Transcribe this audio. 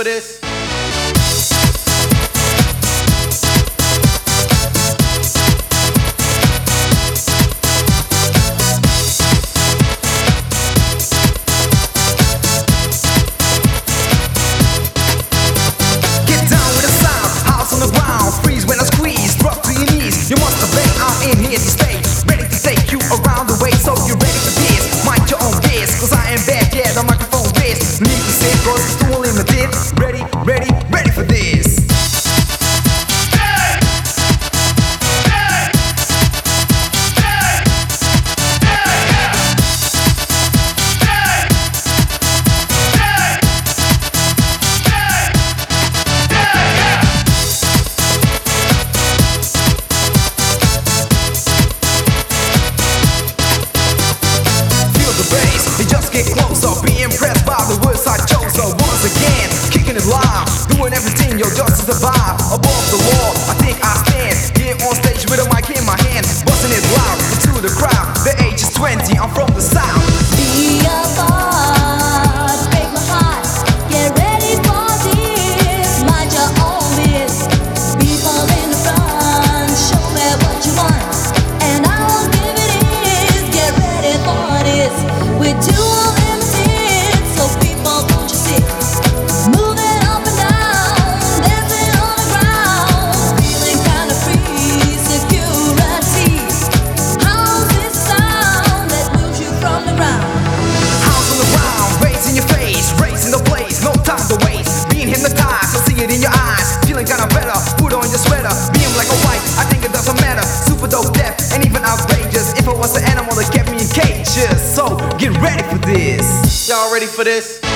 for this. Cause it's 2 Unlimited Ready, ready, ready for this. doing everything, yo, just to survive. Above the wall, I think I stand. Here on stage with a mic in my hand, busting it loud to the crowd. The age is 20, I'm from the south. is. Y'all ready for this?